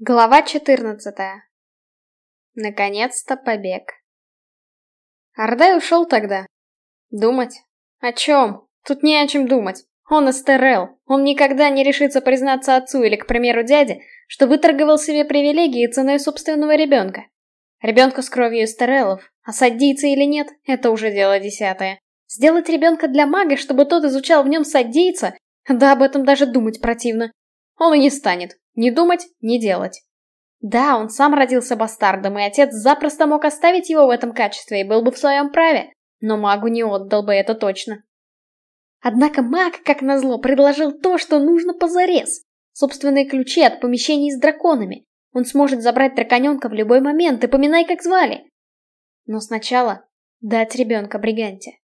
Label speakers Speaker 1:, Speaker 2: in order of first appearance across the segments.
Speaker 1: Глава 14. Наконец-то побег. Ардай ушел тогда. Думать? О чем? Тут не о чем думать. Он Эстерел. Он никогда не решится признаться отцу или, к примеру, дяде, что выторговал себе привилегии ценой собственного ребенка. Ребенка с кровью Эстерелов, а садийца или нет, это уже дело десятое. Сделать ребенка для мага, чтобы тот изучал в нем садийца, да об этом даже думать противно. Он и не станет. Не думать, не делать. Да, он сам родился бастардом, и отец запросто мог оставить его в этом качестве и был бы в своем праве. Но магу не отдал бы это точно. Однако маг, как назло, предложил то, что нужно позарез. Собственные ключи от помещений с драконами. Он сможет забрать драконенка в любой момент, и поминай, как звали. Но сначала дать ребенка Бриганте.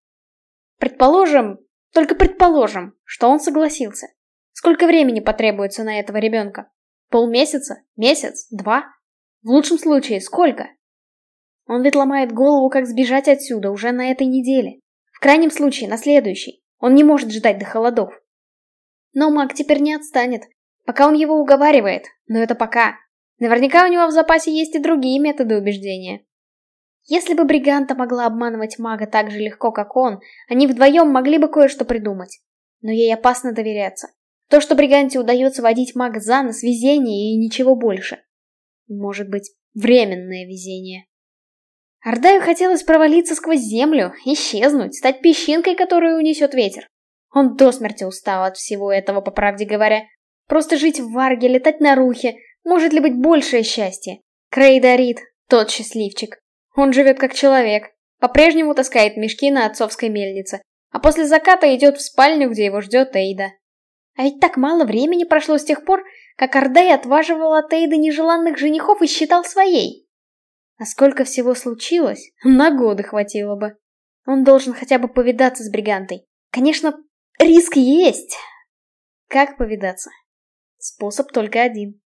Speaker 1: Предположим, только предположим, что он согласился. Сколько времени потребуется на этого ребенка? Полмесяца? Месяц? Два? В лучшем случае, сколько? Он ведь ломает голову, как сбежать отсюда уже на этой неделе. В крайнем случае, на следующий. Он не может ждать до холодов. Но маг теперь не отстанет. Пока он его уговаривает. Но это пока. Наверняка у него в запасе есть и другие методы убеждения. Если бы Бриганта могла обманывать мага так же легко, как он, они вдвоем могли бы кое-что придумать. Но ей опасно доверяться. То, что Бриганте удается водить мага за нос, везение и ничего больше. Может быть, временное везение. Ардаю хотелось провалиться сквозь землю, исчезнуть, стать песчинкой, которую унесет ветер. Он до смерти устал от всего этого, по правде говоря. Просто жить в Варге, летать на Рухе, может ли быть большее счастье? Крейдорит, тот счастливчик. Он живет как человек, по-прежнему таскает мешки на отцовской мельнице, а после заката идет в спальню, где его ждет Эйда. А ведь так мало времени прошло с тех пор, как Ордей отваживал от Эйды нежеланных женихов и считал своей. А сколько всего случилось, на годы хватило бы. Он должен хотя бы повидаться с Бригантой. Конечно, риск есть. Как повидаться? Способ только один.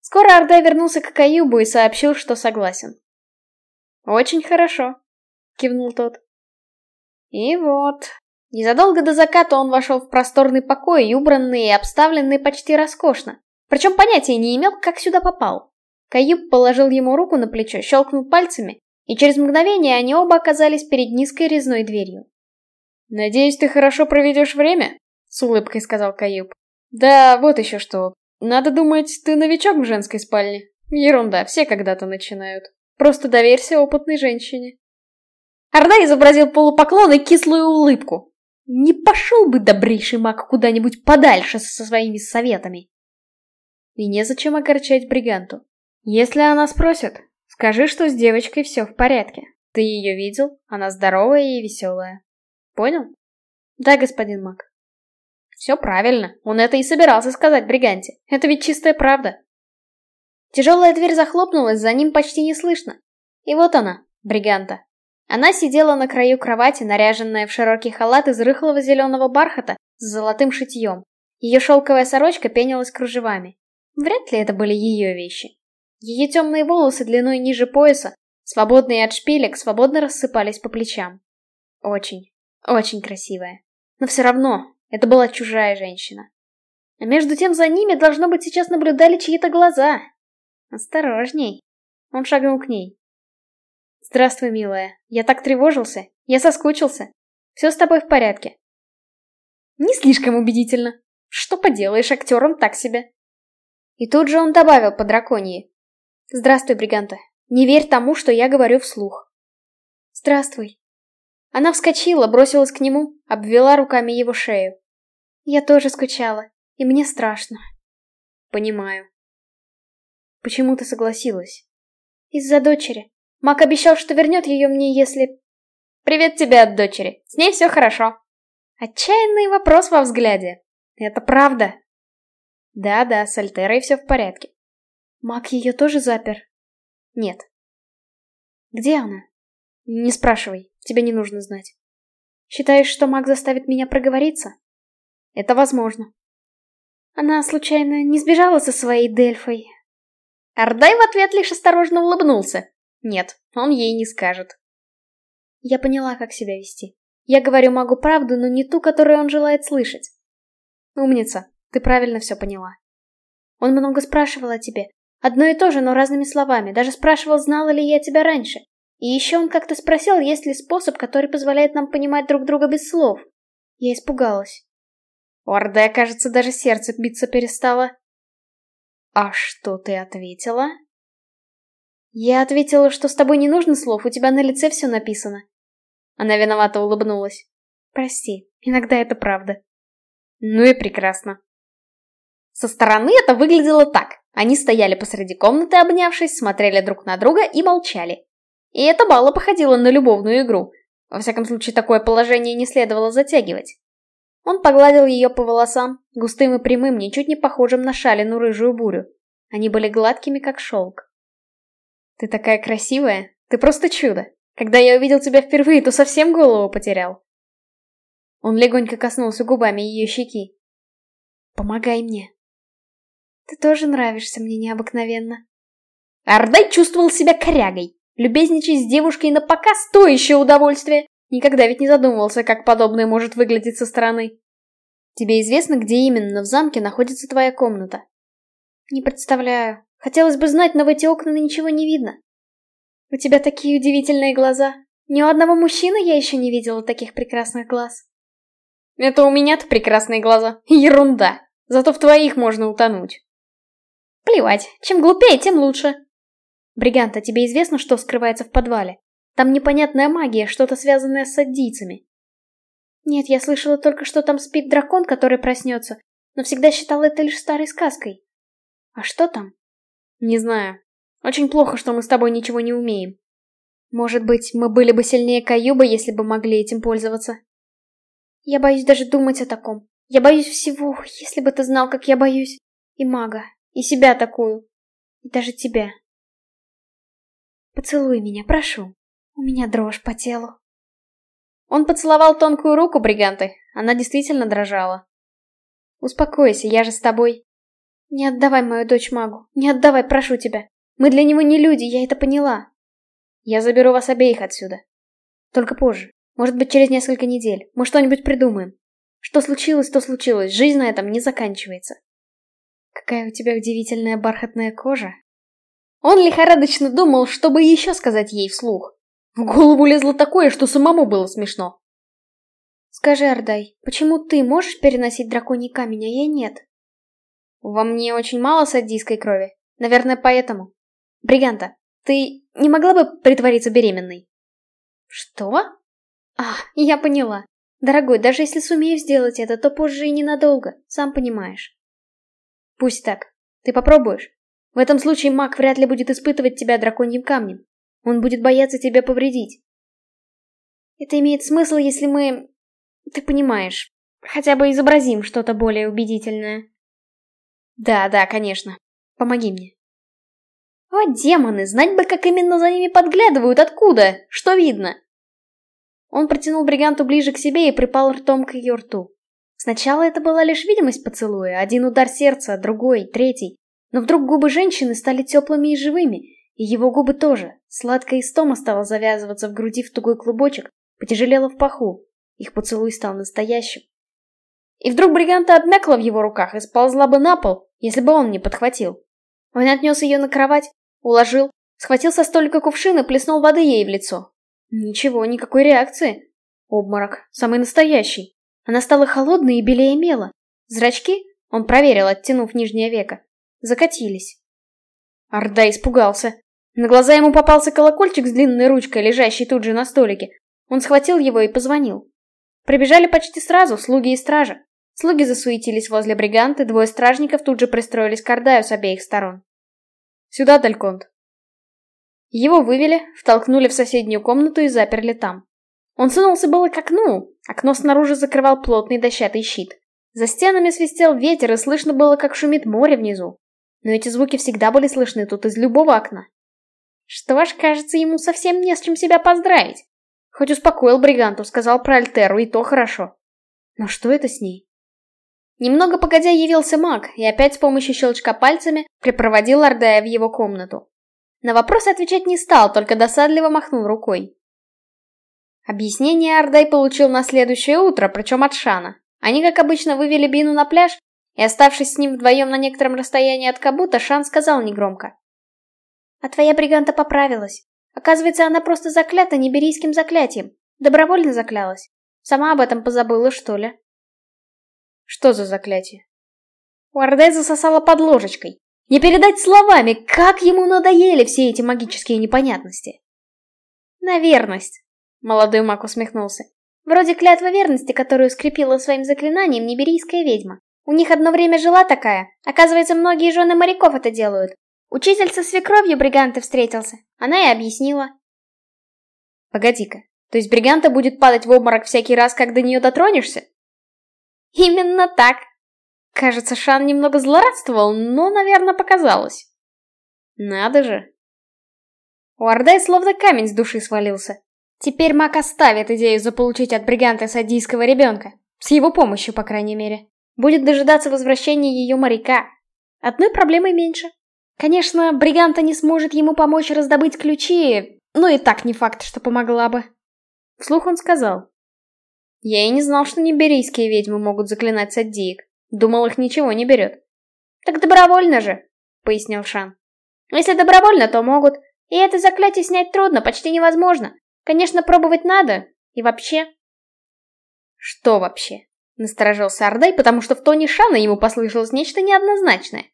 Speaker 1: Скоро Ордай вернулся к Каюбу и сообщил, что согласен. «Очень хорошо», — кивнул тот. И вот, Незадолго до заката он вошел в просторный покой, убранный и обставленный почти роскошно. Причем понятия не имел, как сюда попал. Каюб положил ему руку на плечо, щелкнул пальцами, и через мгновение они оба оказались перед низкой резной дверью. «Надеюсь, ты хорошо проведешь время?» — с улыбкой сказал Каюб. «Да, вот еще что. Надо думать, ты новичок в женской спальне. Ерунда, все когда-то начинают. Просто доверься опытной женщине». Орда изобразил полупоклон и кислую улыбку. Не пошел бы добрейший маг куда-нибудь подальше со своими советами. И незачем огорчать Бриганту. Если она спросит, скажи, что с девочкой все в порядке. Ты ее видел, она здоровая и веселая. Понял? Да, господин маг. Все правильно, он это и собирался сказать Бриганте. Это ведь чистая правда. Тяжелая дверь захлопнулась, за ним почти не слышно. И вот она, Бриганта. Она сидела на краю кровати, наряженная в широкий халат из рыхлого зеленого бархата с золотым шитьем. Ее шелковая сорочка пенилась кружевами. Вряд ли это были ее вещи. Ее темные волосы длиной ниже пояса, свободные от шпилек, свободно рассыпались по плечам. Очень, очень красивая. Но все равно, это была чужая женщина. А между тем за ними, должно быть, сейчас наблюдали чьи-то глаза. Осторожней. Он шагнул к ней. Здравствуй, милая. Я так тревожился. Я соскучился. Все с тобой в порядке. Не слишком убедительно. Что поделаешь, актером так себе. И тут же он добавил по драконии. Здравствуй, Бриганта. Не верь тому, что я говорю вслух. Здравствуй. Она вскочила, бросилась к нему, обвела руками его шею. Я тоже скучала, и мне страшно. Понимаю. Почему ты согласилась? Из-за дочери. Мак обещал, что вернет ее мне, если... Привет тебе от дочери. С ней все хорошо. Отчаянный вопрос во взгляде. Это правда. Да-да, с Альтерой все в порядке. Мак ее тоже запер? Нет. Где она? Не спрашивай, тебе не нужно знать. Считаешь, что маг заставит меня проговориться? Это возможно. Она, случайно, не сбежала со своей Дельфой? Ардай в ответ лишь осторожно улыбнулся. Нет, он ей не скажет. Я поняла, как себя вести. Я говорю магу правду, но не ту, которую он желает слышать. Умница, ты правильно все поняла. Он много спрашивал о тебе. Одно и то же, но разными словами. Даже спрашивал, знала ли я тебя раньше. И еще он как-то спросил, есть ли способ, который позволяет нам понимать друг друга без слов. Я испугалась. У Ордая, кажется, даже сердце биться перестало. «А что ты ответила?» «Я ответила, что с тобой не нужно слов, у тебя на лице все написано». Она виновато улыбнулась. «Прости, иногда это правда». «Ну и прекрасно». Со стороны это выглядело так. Они стояли посреди комнаты, обнявшись, смотрели друг на друга и молчали. И это мало походило на любовную игру. Во всяком случае, такое положение не следовало затягивать. Он погладил ее по волосам, густым и прямым, ничуть не похожим на шалину рыжую бурю. Они были гладкими, как шелк. «Ты такая красивая! Ты просто чудо! Когда я увидел тебя впервые, то совсем голову потерял!» Он легонько коснулся губами ее щеки. «Помогай мне!» «Ты тоже нравишься мне необыкновенно!» Ардай чувствовал себя корягой. Любезничать с девушкой на показ — то еще удовольствие. Никогда ведь не задумывался, как подобное может выглядеть со стороны. Тебе известно, где именно в замке находится твоя комната? Не представляю. Хотелось бы знать, но в эти окна ничего не видно. У тебя такие удивительные глаза. Ни у одного мужчины я еще не видела таких прекрасных глаз. Это у меня-то прекрасные глаза. Ерунда. Зато в твоих можно утонуть. Плевать, чем глупее, тем лучше. Бриганта, тебе известно, что скрывается в подвале? Там непонятная магия, что-то связанное с аддийцами. Нет, я слышала только, что там спит дракон, который проснется, но всегда считала это лишь старой сказкой. А что там? Не знаю. Очень плохо, что мы с тобой ничего не умеем. Может быть, мы были бы сильнее Каюба, если бы могли этим пользоваться. Я боюсь даже думать о таком. Я боюсь всего, если бы ты знал, как я боюсь. И мага, и себя такую, и даже тебя. Поцелуй меня, прошу. У меня дрожь по телу. Он поцеловал тонкую руку бриганты. Она действительно дрожала. Успокойся, я же с тобой. Не отдавай мою дочь магу. Не отдавай, прошу тебя. Мы для него не люди, я это поняла. Я заберу вас обеих отсюда. Только позже. Может быть, через несколько недель. Мы что-нибудь придумаем. Что случилось, то случилось. Жизнь на этом не заканчивается. Какая у тебя удивительная бархатная кожа. Он лихорадочно думал, чтобы еще сказать ей вслух. В голову лезло такое, что самому было смешно. Скажи, Ардай, почему ты можешь переносить драконий камень, а я нет? Во мне очень мало садийской крови. Наверное, поэтому. Бриганта, ты не могла бы притвориться беременной? Что? А, я поняла. Дорогой, даже если сумею сделать это, то позже и ненадолго, сам понимаешь. Пусть так. Ты попробуешь? В этом случае маг вряд ли будет испытывать тебя драконьим камнем. Он будет бояться тебя повредить. Это имеет смысл, если мы... Ты понимаешь, хотя бы изобразим что-то более убедительное. Да, да, конечно. Помоги мне. О, демоны, знать бы, как именно за ними подглядывают, откуда, что видно. Он протянул бриганту ближе к себе и припал ртом к ее рту. Сначала это была лишь видимость поцелуя, один удар сердца, другой, третий. Но вдруг губы женщины стали теплыми и живыми, и его губы тоже. Сладкая истома стала завязываться в груди в тугой клубочек, потяжелела в паху. Их поцелуй стал настоящим. И вдруг бриганта обмякла в его руках и сползла бы на пол, если бы он не подхватил. Он отнес ее на кровать, уложил, схватил со столика кувшин и плеснул воды ей в лицо. Ничего, никакой реакции. Обморок, самый настоящий. Она стала холодной и белее мела. Зрачки, он проверил, оттянув нижнее веко, закатились. Орда испугался. На глаза ему попался колокольчик с длинной ручкой, лежащий тут же на столике. Он схватил его и позвонил. Прибежали почти сразу слуги и стража. Слуги засуетились возле бриганты, двое стражников тут же пристроились к Ордаю с обеих сторон. «Сюда, Дальконт!» Его вывели, втолкнули в соседнюю комнату и заперли там. Он сунулся было к окну, окно снаружи закрывал плотный дощатый щит. За стенами свистел ветер, и слышно было, как шумит море внизу но эти звуки всегда были слышны тут из любого окна. Что ж, кажется, ему совсем не с чем себя поздравить. Хоть успокоил бриганту, сказал про Альтеру, и то хорошо. Но что это с ней? Немного погодя явился маг, и опять с помощью щелчка пальцами припроводил Ардая в его комнату. На вопрос отвечать не стал, только досадливо махнул рукой. Объяснение Ардай получил на следующее утро, причем от Шана. Они, как обычно, вывели Бину на пляж И оставшись с ним вдвоем на некотором расстоянии от Кабута, Шан сказал негромко. «А твоя бриганта поправилась. Оказывается, она просто заклята неберийским заклятием. Добровольно заклялась. Сама об этом позабыла, что ли?»
Speaker 2: «Что за заклятие?»
Speaker 1: У Орде засосала под ложечкой. Не передать словами, как ему надоели все эти магические непонятности. «На верность», — молодой маг усмехнулся. «Вроде клятва верности, которую скрепила своим заклинанием неберийская ведьма. У них одно время жила такая. Оказывается, многие жены моряков это делают. Учитель со свекровью бриганты встретился. Она и объяснила.
Speaker 2: Погоди-ка, то есть бриганта будет падать в обморок всякий раз, как до нее дотронешься?
Speaker 1: Именно так. Кажется, Шан немного злорадствовал, но, наверное, показалось.
Speaker 2: Надо же.
Speaker 1: У Ордай словно камень с души свалился. Теперь Мак оставит идею заполучить от бриганта садийского ребенка. С его помощью, по крайней мере. Будет дожидаться возвращения ее моряка. Одной проблемой меньше. Конечно, Бриганта не сможет ему помочь раздобыть ключи, но и так не факт, что помогла бы. Вслух он сказал. Я и не знал, что неберийские ведьмы могут заклинать саддиек. Думал, их ничего не берет. Так добровольно же, пояснил Шан. Если добровольно, то могут. И это заклятие снять трудно, почти невозможно. Конечно, пробовать надо. И вообще...
Speaker 2: Что вообще? Насторожился Ардай, потому что в тоне Шана ему послышалось нечто неоднозначное.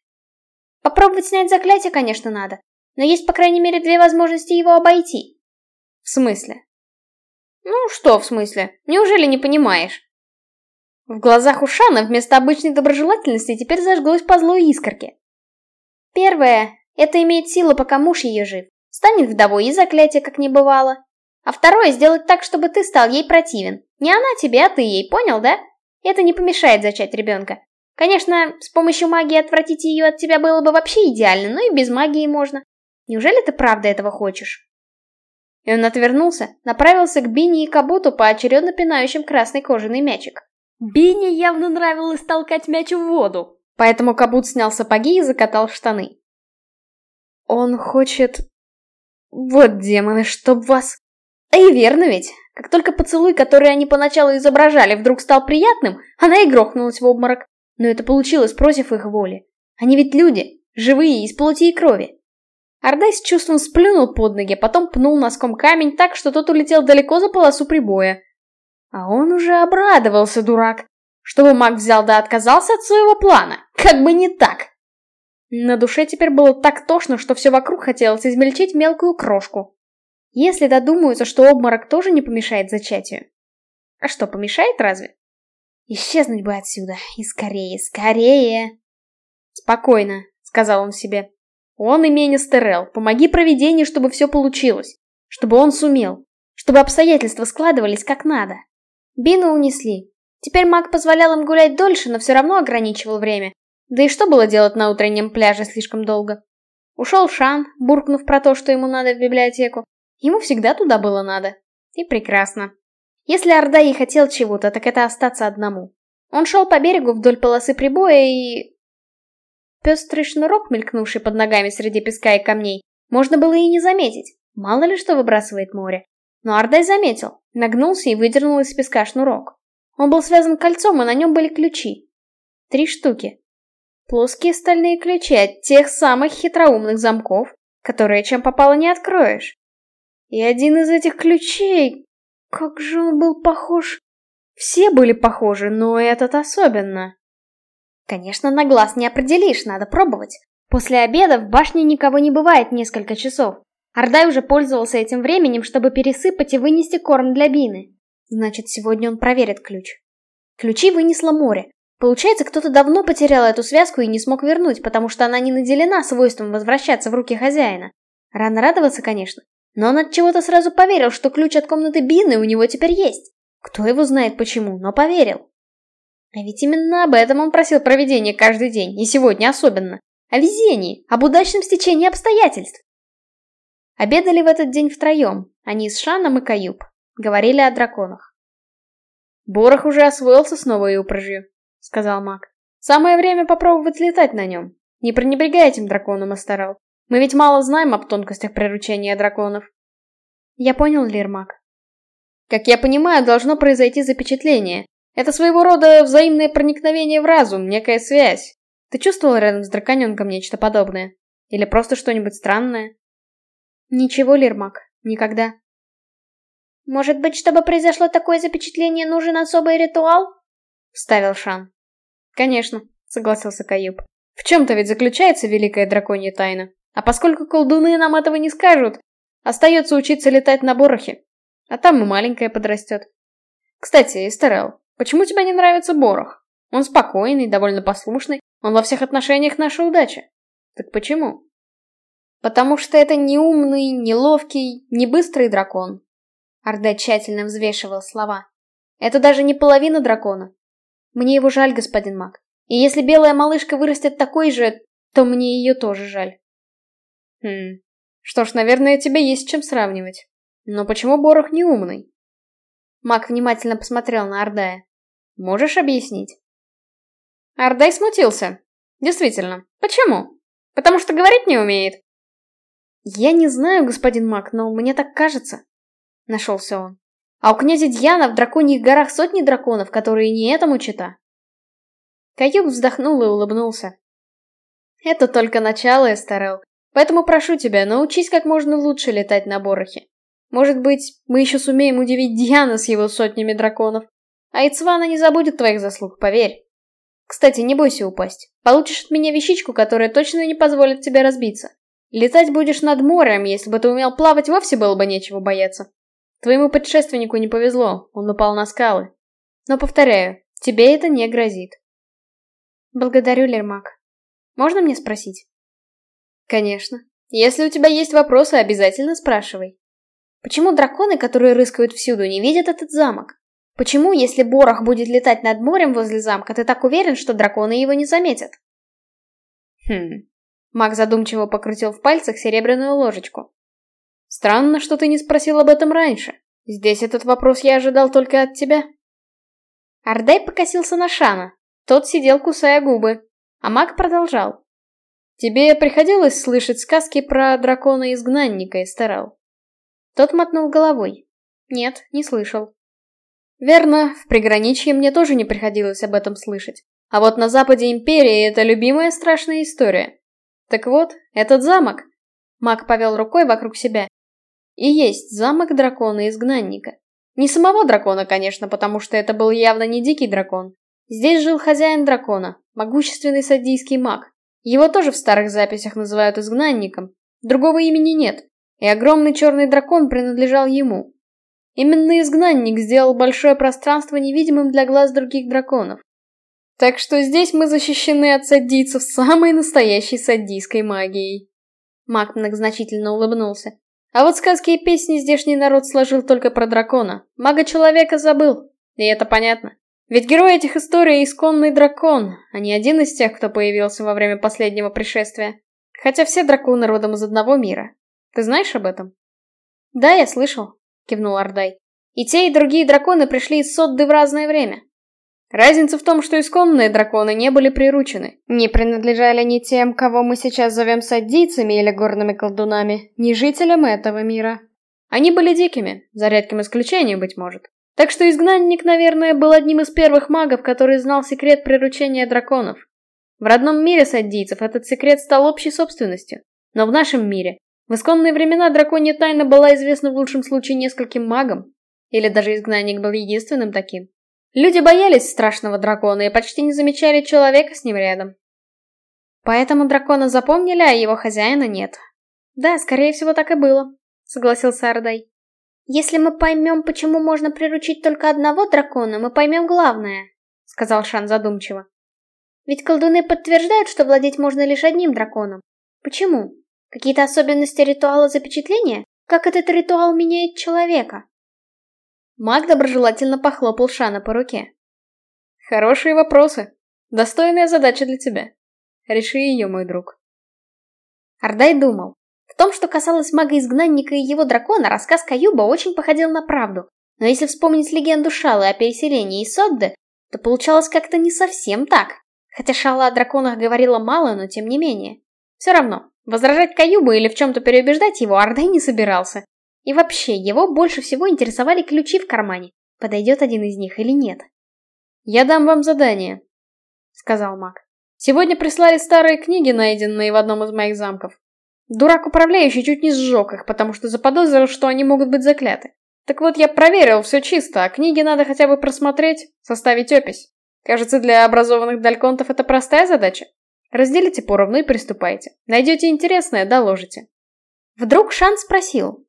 Speaker 1: Попробовать снять заклятие, конечно, надо. Но есть, по крайней мере, две возможности его обойти.
Speaker 2: В смысле?
Speaker 1: Ну, что в смысле? Неужели не понимаешь?
Speaker 2: В глазах у Шана вместо обычной доброжелательности теперь зажглось по злой искорке.
Speaker 1: Первое — это имеет силу, пока муж ее жив. Станет вдовой и заклятие, как не бывало. А второе — сделать так, чтобы ты стал ей противен. Не она тебе, а ты ей, понял, да? Это не помешает зачать ребенка. Конечно, с помощью магии отвратить ее от тебя было бы вообще идеально, но и без магии можно. Неужели ты правда этого хочешь? И он отвернулся, направился к Бини и Кабуту, поочередно пинающим красный кожаный мячик.
Speaker 2: Бини явно нравилось толкать мяч в воду, поэтому Кабут снял сапоги и закатал штаны. Он хочет... Вот демоны, чтоб вас... А и верно ведь, как только поцелуй, который они поначалу изображали, вдруг стал приятным, она и грохнулась в обморок. Но это получилось против их воли. Они ведь люди, живые, из плоти и крови. Ордай с чувством сплюнул под ноги, потом пнул носком камень так, что тот улетел далеко за полосу прибоя. А он уже обрадовался, дурак. Чтобы маг взял да отказался от своего плана. Как бы не так. На душе теперь было так тошно, что все вокруг хотелось измельчить мелкую крошку. Если додумаются, что обморок тоже не помешает зачатию. А что, помешает разве? Исчезнуть бы отсюда. И скорее, скорее. Спокойно, сказал он себе. Он и Менестерел. Помоги проведению, чтобы все получилось. Чтобы он сумел. Чтобы обстоятельства складывались как надо.
Speaker 1: Бину унесли. Теперь маг позволял им гулять дольше, но все равно ограничивал время. Да и что было делать на утреннем пляже слишком долго? Ушел Шан, буркнув про то, что ему надо в библиотеку. Ему всегда туда было надо. И прекрасно. Если Орда и хотел чего-то, так это остаться одному. Он шел по берегу вдоль полосы прибоя и... Пестрый шнурок, мелькнувший под ногами среди песка и камней, можно было и не заметить. Мало ли что выбрасывает море. Но Ардай заметил, нагнулся и выдернул из песка шнурок. Он был связан кольцом, и на нем были ключи. Три штуки. Плоские стальные ключи от тех самых хитроумных замков, которые чем попало не откроешь. И один из этих ключей... Как же он был похож... Все были похожи, но этот особенно. Конечно, на глаз не определишь, надо пробовать. После обеда в башне никого не бывает несколько часов. Ардай уже пользовался этим временем, чтобы пересыпать и вынести корм для Бины. Значит, сегодня он проверит ключ. Ключи вынесло море. Получается, кто-то давно потерял эту связку и не смог вернуть, потому что она не наделена свойством возвращаться в руки хозяина. Рано радоваться, конечно. Но он от чего-то сразу поверил, что ключ от комнаты Бины у него теперь есть. Кто его знает почему, но поверил. А ведь именно об этом он просил проведения каждый день, и сегодня особенно. О везении, об удачном стечении обстоятельств. Обедали в этот день втроем, они с Шаном и Каюб. Говорили о драконах. «Борох уже освоился с новой упряжью», — сказал маг. «Самое время попробовать летать на нем. Не пренебрегай этим драконом, Астарал. Мы ведь мало знаем об тонкостях приручения драконов». «Я понял, Лирмак. Как я понимаю, должно произойти запечатление. Это своего рода взаимное проникновение в разум, некая связь. Ты чувствовал рядом с драконенком нечто подобное? Или просто что-нибудь странное?
Speaker 2: Ничего, Лирмак, никогда. Может быть, чтобы произошло такое запечатление, нужен особый ритуал? Вставил Шан.
Speaker 1: Конечно, согласился Каюб. В чем-то ведь заключается великая драконья тайна. А поскольку колдуны нам этого не скажут, остается учиться летать на Борохе. А там и маленькая подрастет. Кстати, Эстерел, почему тебе не нравится Борох? Он спокойный, довольно послушный, он во всех отношениях наша удача. Так почему?
Speaker 2: Потому что это не умный, не ловкий, не быстрый дракон. Арде тщательно взвешивал слова. Это даже не половина дракона. Мне его жаль, господин маг. И если белая малышка вырастет такой же, то мне ее тоже жаль.
Speaker 1: Хм. Что ж, наверное, тебе есть чем сравнивать. Но почему Борох не умный?
Speaker 2: Маг внимательно посмотрел на Ардая.
Speaker 1: Можешь объяснить? Ардай смутился. Действительно. Почему? Потому что говорить не умеет.
Speaker 2: Я не знаю, господин Мак, но мне так кажется. Нашелся он. А у князя Дьяна в драконьих горах сотни драконов, которые не этому чита.
Speaker 1: Каюк вздохнул и улыбнулся. Это только начало, Эстерел. Поэтому прошу тебя, научись как можно лучше летать на Борохе. Может быть, мы еще сумеем удивить Дьяна с его сотнями драконов. А Ицвана не забудет твоих заслуг, поверь. Кстати, не бойся упасть. Получишь от меня вещичку, которая точно не позволит тебе разбиться. Летать будешь над морем, если бы ты умел плавать, вовсе было бы нечего бояться. Твоему предшественнику не повезло, он упал на скалы. Но повторяю, тебе это не грозит.
Speaker 2: Благодарю, Лермак. Можно мне спросить?
Speaker 1: Конечно. Если у тебя есть вопросы, обязательно спрашивай.
Speaker 2: Почему драконы, которые рыскают всюду, не видят этот замок? Почему, если Борох будет летать над морем возле замка, ты так уверен, что драконы его не заметят?
Speaker 1: Хм. Маг задумчиво покрутил в пальцах серебряную ложечку. Странно, что ты не спросил об этом раньше. Здесь этот вопрос я ожидал только от тебя.
Speaker 2: Ардей покосился на Шана. Тот сидел, кусая губы. А маг продолжал.
Speaker 1: Тебе приходилось слышать сказки про дракона-изгнанника, Эстерал?
Speaker 2: Тот мотнул головой. Нет, не слышал.
Speaker 1: Верно, в приграничье мне тоже не приходилось об этом слышать. А вот на западе Империи это любимая страшная история. Так вот, этот замок. Маг повел рукой вокруг себя. И есть замок дракона-изгнанника. Не самого дракона, конечно, потому что это был явно не дикий дракон. Здесь жил хозяин дракона, могущественный садийский маг. Его тоже в старых записях называют изгнанником. Другого имени нет. И огромный черный дракон принадлежал ему. Именно изгнанник сделал большое пространство невидимым для глаз других драконов. Так что здесь мы защищены от саддийцев самой настоящей саддийской магией. Маг многозначительно улыбнулся. А вот сказки и песни здешний народ сложил только про дракона. Мага-человека забыл. И это понятно. Ведь герой этих историй — исконный дракон, а не один из тех, кто появился во время последнего пришествия. Хотя все драконы родом из одного мира. Ты знаешь об этом?
Speaker 2: Да, я слышал кивнул Ардай. И те, и другие драконы пришли из Содды в разное время.
Speaker 1: Разница в том, что исконные драконы не были приручены. Не принадлежали ни тем, кого мы сейчас зовем саддийцами или горными колдунами, ни жителям этого мира. Они были дикими, за редким исключением, быть может. Так что изгнанник, наверное, был одним из первых магов, который знал секрет приручения драконов. В родном мире саддийцев этот секрет стал общей собственностью. Но в нашем мире в исконные времена драконья тайна была известна в лучшем случае нескольким магам. Или даже изгнанник был единственным таким. Люди боялись страшного дракона и почти не замечали человека с ним рядом. Поэтому дракона запомнили, а его хозяина нет.
Speaker 2: Да, скорее всего, так и было, согласился Ардай. Если мы поймем, почему можно приручить только одного дракона, мы поймем главное, сказал Шан задумчиво. Ведь колдуны подтверждают, что владеть можно лишь одним драконом. Почему? Какие-то особенности ритуала запечатления? Как этот ритуал меняет человека?
Speaker 1: Маг доброжелательно похлопал Шана по руке. Хорошие вопросы. Достойная задача для тебя. Реши ее, мой друг.
Speaker 2: Ардай думал. В том, что касалось мага-изгнанника и его дракона, рассказ Каюба очень походил на правду. Но если вспомнить легенду Шалы о переселении из Содды, то получалось как-то не совсем так. Хотя Шала о драконах говорила мало, но тем не менее. Все равно, Возражать Каюбу или в чем-то переубеждать его Ардей не собирался. И вообще, его больше всего интересовали ключи в кармане. Подойдет один из них или нет.
Speaker 1: «Я дам вам задание», — сказал маг. «Сегодня прислали старые книги, найденные в одном из моих замков. Дурак управляющий чуть не сжег их, потому что заподозрил, что они могут быть закляты. Так вот, я проверил, все чисто, а книги надо хотя бы просмотреть, составить опись. Кажется, для образованных дальконтов это простая задача. Разделите поровну и приступайте. Найдете интересное, доложите.
Speaker 2: Вдруг Шан спросил.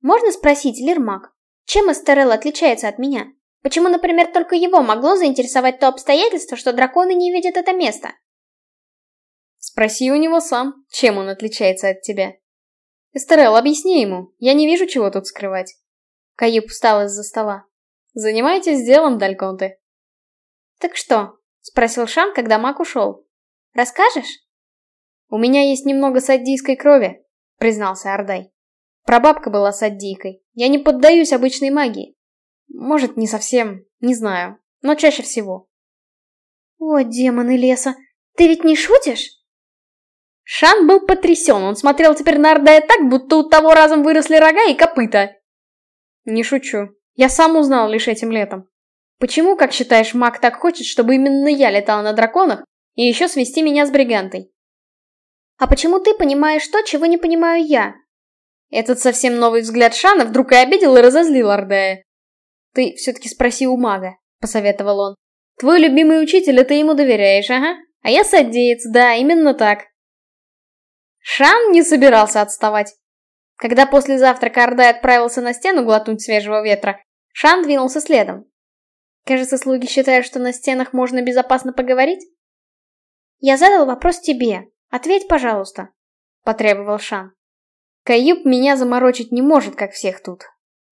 Speaker 2: Можно спросить, Лирмак, чем Эстерел отличается от меня? Почему, например, только его могло заинтересовать то обстоятельство, что драконы не видят это место?
Speaker 1: Спроси у него сам, чем он отличается от тебя. Эстерел, объясни ему, я не вижу, чего тут скрывать. Каюб встал из-за стола. Занимайтесь делом, Дальконты.
Speaker 2: Так что? Спросил Шан, когда маг ушел. Расскажешь?
Speaker 1: У меня есть немного саддийской крови, признался Ардай. Прабабка была саддийкой. Я не поддаюсь обычной магии. Может, не совсем, не знаю, но чаще всего.
Speaker 2: О, демоны леса, ты ведь не шутишь?
Speaker 1: Шан был потрясен, он смотрел теперь на Ардая так, будто у того разом выросли рога и копыта. Не шучу, я сам узнал лишь этим летом. Почему, как считаешь, маг так хочет, чтобы именно я летал на драконах и еще свести меня с бригантой?
Speaker 2: А почему ты понимаешь то, чего не понимаю я?
Speaker 1: Этот совсем новый взгляд Шана вдруг и обидел и разозлил Ардая. Ты все-таки спроси у мага, посоветовал он. Твой любимый учитель, ты ему доверяешь, ага? А я садеец, да, именно так. Шан не собирался отставать. Когда после завтрака Ардай отправился на стену глотнуть свежего ветра, Шан двинулся следом. Кажется, слуги считают, что на стенах можно безопасно поговорить?
Speaker 2: Я задал вопрос тебе. Ответь, пожалуйста, потребовал Шан.
Speaker 1: Каюб меня заморочить не может, как всех тут.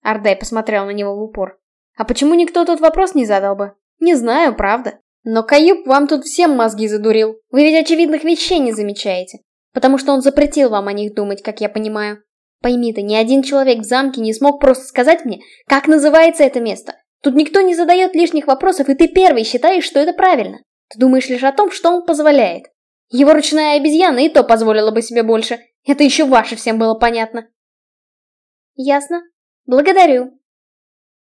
Speaker 1: Ардай посмотрел на него в упор. А почему никто тут вопрос не задал бы? Не знаю, правда. Но Каюб вам тут всем мозги задурил. Вы ведь очевидных вещей не замечаете. Потому что он запретил вам о них думать, как я понимаю. Пойми-то, ни один человек в замке не смог просто сказать мне, как называется это место. Тут никто не задает лишних вопросов, и ты первый считаешь, что это правильно. Ты думаешь лишь о том, что он позволяет. Его ручная обезьяна и то позволила бы себе больше. Это еще ваше всем было понятно.
Speaker 2: Ясно. Благодарю.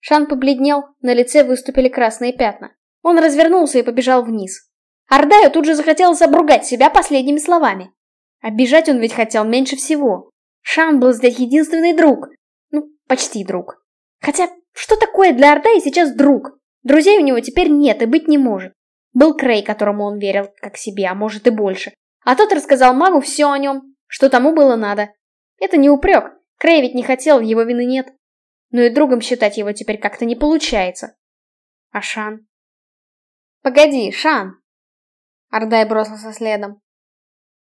Speaker 1: Шан побледнел, на лице выступили красные пятна. Он развернулся и побежал вниз. Ардаю тут же захотелось обругать себя последними словами. Обижать он ведь хотел меньше всего. Шан был здесь единственный друг. Ну, почти друг. Хотя, что такое для Ардая сейчас друг? Друзей у него теперь нет и быть не может. Был Крей, которому он верил, как себе, а может и больше. А тот рассказал магу все о нем, что тому было надо. Это не упрек. Крей ведь не хотел, его вины нет. Но и другом считать его теперь как-то не получается. А Шан? Погоди, Шан! Ардай бросился следом.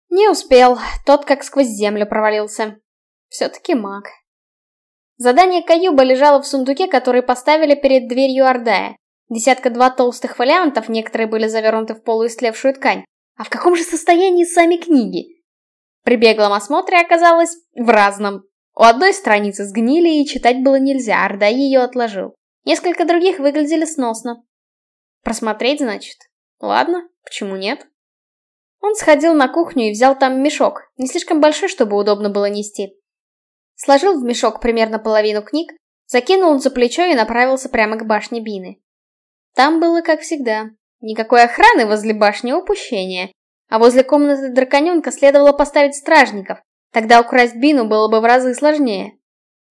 Speaker 1: Не успел, тот как сквозь землю провалился. Все-таки маг. Задание Каюба лежало в сундуке, который поставили перед дверью Ордая. Десятка-два толстых фолиантов, некоторые были завернуты в полуистлевшую ткань. А в каком же состоянии сами книги? При беглом осмотре оказалось в разном. У одной страницы сгнили и читать было нельзя, Ордай ее отложил. Несколько других выглядели сносно. Просмотреть, значит? Ладно, почему нет? Он сходил на кухню и взял там мешок, не слишком большой, чтобы удобно было нести. Сложил в мешок примерно половину книг, закинул за плечо и направился прямо к башне Бины. Там было как всегда. Никакой охраны возле башни упущения. А возле комнаты драконенка следовало поставить стражников, тогда украсть Бину было бы в разы сложнее.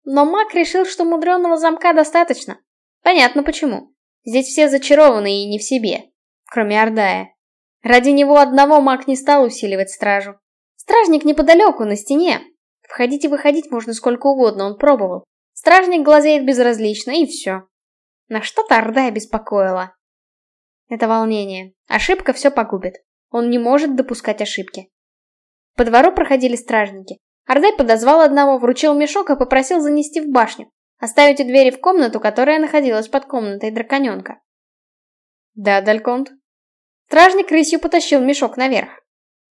Speaker 1: Но маг решил, что мудреного замка достаточно. Понятно почему. Здесь все зачарованы и не в себе, кроме Ордая. Ради него одного маг не стал усиливать стражу. Стражник неподалеку, на стене. Входить и выходить можно сколько угодно, он пробовал. Стражник глазеет безразлично, и все. На что-то Орда беспокоила. Это волнение. Ошибка все погубит. Он не может допускать ошибки. По двору проходили стражники. Ордай подозвал одного, вручил мешок и попросил занести в башню. Оставить у двери в комнату, которая находилась под комнатой драконенка. Да, Дальконт, Стражник рысью потащил мешок наверх.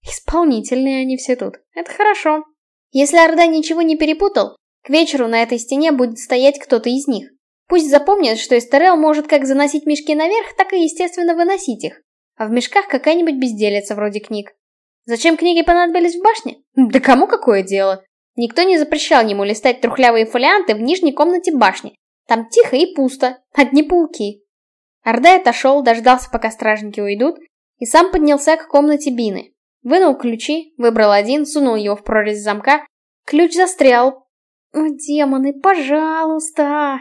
Speaker 1: Исполнительные они все тут. Это хорошо. Если Орда ничего не перепутал, к вечеру на этой стене будет стоять кто-то из них. Пусть запомнят, что Эстерел может как заносить мешки наверх, так и, естественно, выносить их. А в мешках какая-нибудь безделица вроде книг. Зачем книги понадобились в башне? Да кому какое дело? Никто не запрещал ему листать трухлявые фолианты в нижней комнате башни. Там тихо и пусто, одни пауки. Ордай отошел, дождался, пока стражники уйдут, и сам поднялся к комнате Бины. Вынул ключи, выбрал один, сунул его в прорезь замка. Ключ застрял. О, демоны, пожалуйста!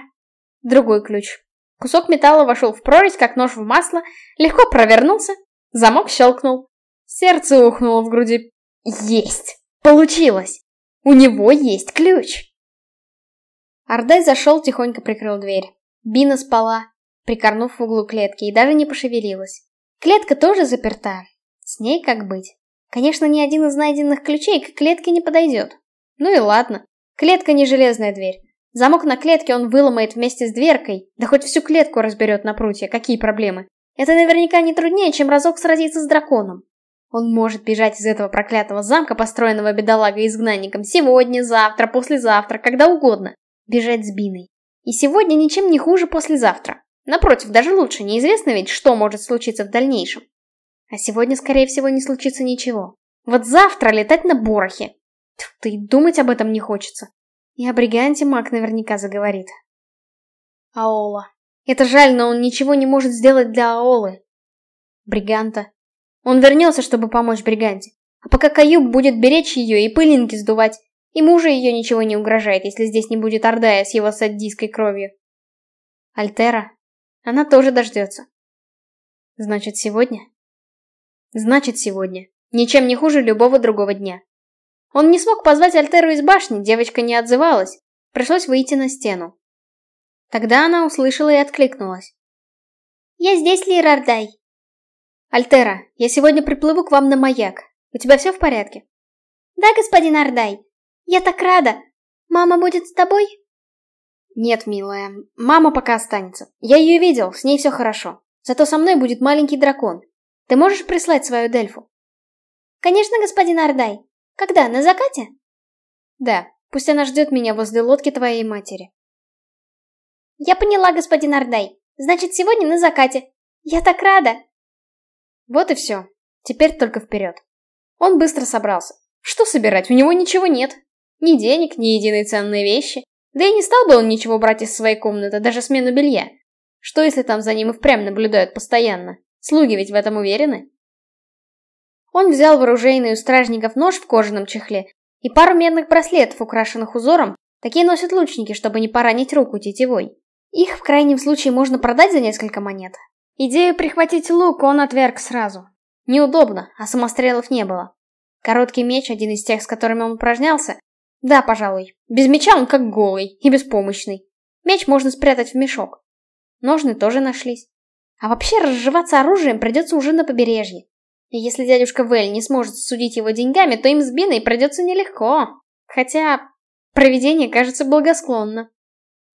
Speaker 1: Другой ключ. Кусок металла вошел в прорезь, как нож в масло, легко провернулся, замок щелкнул. Сердце ухнуло в груди. Есть! Получилось! У него есть ключ! Ардай зашел, тихонько прикрыл дверь. Бина спала, прикорнув в углу клетки, и даже не пошевелилась. Клетка тоже заперта. С ней как быть? Конечно, ни один из найденных ключей к клетке не подойдет. Ну и ладно. Клетка не железная дверь. Замок на клетке он выломает вместе с дверкой, да хоть всю клетку разберет на прутья, какие проблемы. Это наверняка не труднее, чем разок сразиться с драконом. Он может бежать из этого проклятого замка, построенного бедолагой-изгнанником, сегодня, завтра, послезавтра, когда угодно. Бежать с Биной. И сегодня ничем не хуже послезавтра. Напротив, даже лучше, неизвестно ведь, что может случиться в дальнейшем. А сегодня, скорее всего, не случится ничего. Вот завтра летать на Борохе. Ты и думать об этом не хочется. И о Бриганте маг наверняка заговорит. Аола. Это жаль, но он ничего не может сделать для Аолы. Бриганта. Он вернется, чтобы помочь Бриганте. А пока Каюб будет беречь ее и пылинки сдувать, и мужа ее ничего не угрожает, если здесь не будет Ордая с его саддийской кровью. Альтера. Она тоже дождется. Значит, сегодня? Значит, сегодня. Ничем не хуже любого другого дня. Он не смог позвать Альтеру из башни, девочка не отзывалась. Пришлось выйти на стену. Тогда она услышала и откликнулась. «Я здесь, Лир Ардай». «Альтера, я сегодня приплыву к вам на маяк. У тебя все в порядке?»
Speaker 3: «Да, господин Ардай. Я так рада. Мама будет с тобой?»
Speaker 1: «Нет, милая, мама пока останется. Я ее видел, с ней все хорошо. Зато со мной будет маленький дракон. Ты можешь прислать свою Дельфу?
Speaker 3: Конечно, господин Ардай. Когда, на закате?
Speaker 1: Да, пусть она ждет меня возле лодки твоей матери.
Speaker 3: Я поняла, господин Ардай. Значит, сегодня на закате. Я так рада.
Speaker 1: Вот и все. Теперь только вперед. Он быстро собрался. Что собирать? У него ничего нет. Ни денег, ни единой ценной вещи. Да и не стал бы он ничего брать из своей комнаты, даже смену белья. Что если там за ним и впрямь наблюдают постоянно? Слуги ведь в этом уверены. Он взял в оружейную стражников нож в кожаном чехле и пару медных браслетов, украшенных узором. Такие носят лучники, чтобы не поранить руку тетивой. Их в крайнем случае можно продать за несколько монет. Идею прихватить лук он отверг сразу. Неудобно, а самострелов не было. Короткий меч, один из тех, с которыми он упражнялся. Да, пожалуй. Без меча он как голый и беспомощный. Меч можно спрятать в мешок. Ножны тоже нашлись. А вообще разживаться оружием придется уже на побережье. Если дядюшка Вэль не сможет судить его деньгами, то им с Биной придется нелегко. Хотя, проведение кажется благосклонно.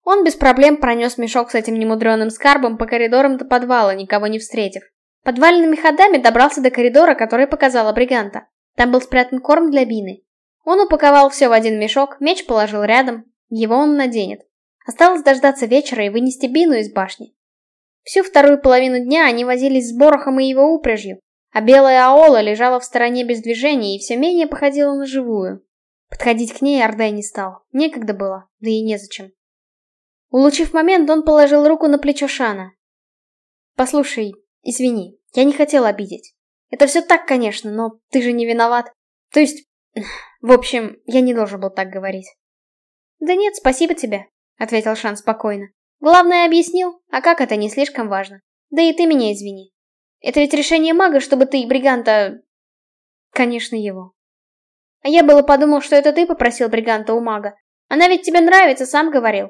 Speaker 1: Он без проблем пронес мешок с этим немудреным скарбом по коридорам до подвала, никого не встретив. Подвальными ходами добрался до коридора, который показала Бриганта. Там был спрятан корм для Бины. Он упаковал все в один мешок, меч положил рядом. Его он наденет. Осталось дождаться вечера и вынести Бину из башни. Всю вторую половину дня они возились с Борохом и его упряжью, а белая Аола лежала в стороне без движения и все менее походила на живую. Подходить к ней Ордай не стал, некогда было, да и незачем. Улучив момент, он положил руку на плечо Шана. «Послушай, извини, я не хотел обидеть. Это все так, конечно, но ты же не виноват. То есть, в общем, я не должен был так говорить». «Да нет, спасибо тебе», — ответил Шан спокойно. Главное объяснил, а как это не слишком важно. Да и ты меня извини. Это ведь решение мага, чтобы ты и Бриганта... Конечно, его. А я было подумал, что это ты попросил Бриганта у мага. Она ведь тебе нравится, сам говорил.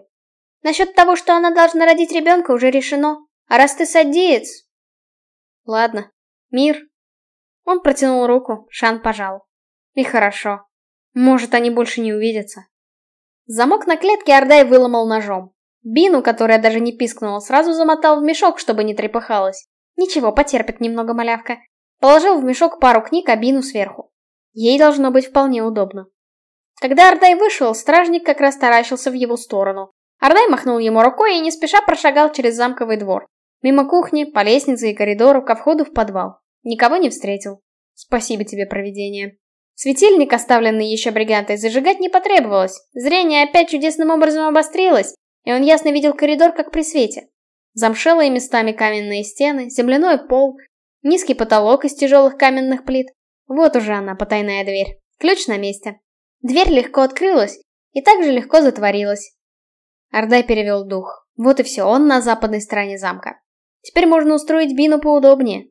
Speaker 1: Насчет того, что она должна родить ребенка, уже решено. А раз ты садеец... Ладно. Мир. Он протянул руку, Шан пожал. И хорошо. Может, они больше не увидятся. Замок на клетке Ордай выломал ножом. Бину, которая даже не пискнула, сразу замотал в мешок, чтобы не трепыхалась. Ничего, потерпит немного малявка. Положил в мешок пару книг, а Бину сверху. Ей должно быть вполне удобно. Когда Ардай вышел, стражник как раз таращился в его сторону. Ардай махнул ему рукой и не спеша прошагал через замковый двор. Мимо кухни, по лестнице и коридору, ко входу в подвал. Никого не встретил. Спасибо тебе, провидение. Светильник, оставленный еще бригантой, зажигать не потребовалось. Зрение опять чудесным образом обострилось, и он ясно видел коридор, как при свете. Замшелые местами каменные стены, земляной пол, низкий потолок из тяжелых каменных плит. Вот уже она, потайная дверь. Ключ на месте. Дверь легко открылась и также легко затворилась. Ардай перевел дух. Вот и все, он на западной стороне замка. Теперь можно устроить Бину поудобнее.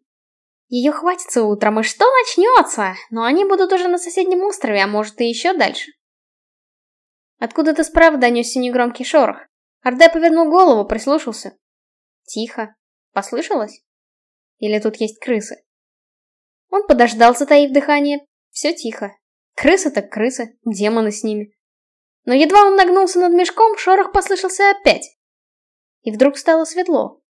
Speaker 1: Ее хватится утром, и что начнется? Но они будут уже на соседнем острове, а может и еще дальше. Откуда-то справа донесся негромкий шорох. Ардай повернул голову, прислушался. Тихо. Послышалось? Или тут есть крысы? Он подождал, затаив дыхание. Все тихо. Крысы так крысы, демоны с ними. Но едва он нагнулся над мешком, шорох послышался опять. И вдруг стало светло.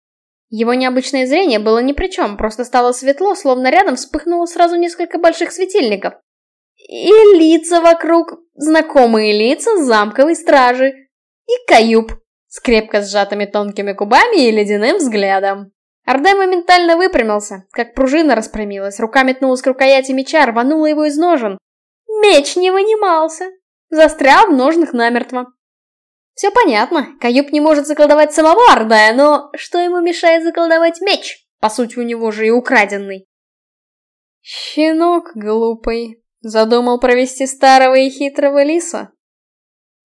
Speaker 1: Его необычное зрение было ни при чем, просто стало светло, словно рядом вспыхнуло сразу несколько больших светильников. И лица вокруг, знакомые лица замковой стражи. И каюб, с крепко сжатыми тонкими губами и ледяным взглядом. Орде моментально выпрямился, как пружина распрямилась, рука метнулась к рукояти меча, рванула его из ножен. Меч не вынимался, застрял в ножнах намертво. Все понятно, Каюб не может заколдовать самого Ардая, но что ему мешает заколдовать меч? По сути, у него же и украденный. Щенок глупый, задумал провести старого и хитрого лиса.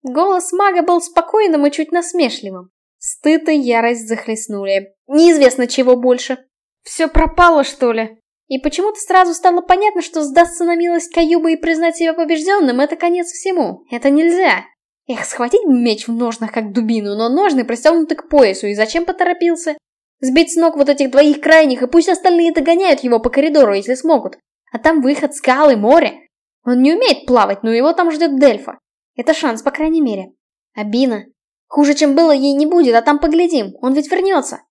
Speaker 1: Голос мага был спокойным и чуть насмешливым. Стыд и ярость захлестнули. Неизвестно чего больше. Все пропало, что ли? И почему-то сразу стало понятно, что сдастся на милость Каюба и признать себя побежденным — это конец всему. Это нельзя. Эх, схватить меч в ножнах как дубину, но ножны пристегнуты к поясу, и зачем поторопился? Сбить с ног вот этих двоих крайних, и пусть остальные догоняют его по коридору, если смогут. А там выход, скалы, море. Он не умеет плавать, но его там ждет Дельфа. Это шанс, по крайней мере. А Бина? Хуже, чем было, ей не будет, а там поглядим, он ведь вернется.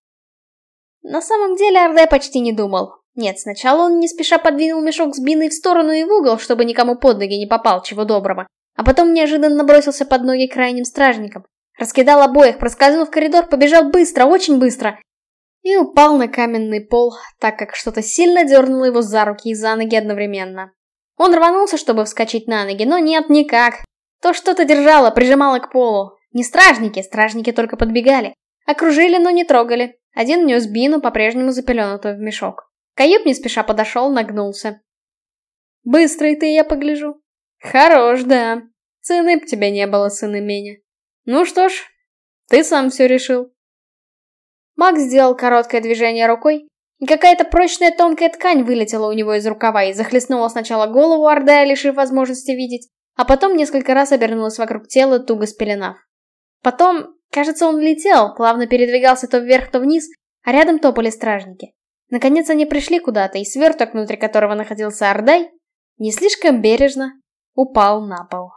Speaker 1: На самом деле Арде почти не думал. Нет, сначала он не спеша подвинул мешок с Биной в сторону и в угол, чтобы никому под ноги не попал, чего доброго. А потом неожиданно бросился под ноги крайним стражникам. Раскидал обоих, проскользнув в коридор, побежал быстро, очень быстро. И упал на каменный пол, так как что-то сильно дернуло его за руки и за ноги одновременно. Он рванулся, чтобы вскочить на ноги, но нет, никак. То что-то держало, прижимало к полу. Не стражники, стражники только подбегали. Окружили, но не трогали. Один нес Бину, по-прежнему запеленутую в мешок. Каюб не спеша подошел, нагнулся. «Быстрый ты, я погляжу», Хорош, да. Цены б тебе не было, сын Меня. Ну что ж, ты сам все решил. Макс сделал короткое движение рукой, и какая-то прочная тонкая ткань вылетела у него из рукава и захлестнула сначала голову Ордая, лишив возможности видеть, а потом несколько раз обернулась вокруг тела, туго спеленав. Потом, кажется, он летел, плавно передвигался то вверх, то вниз, а рядом топали стражники. Наконец они пришли куда-то, и сверток, внутри которого находился Ордай, не слишком бережно упал на пол.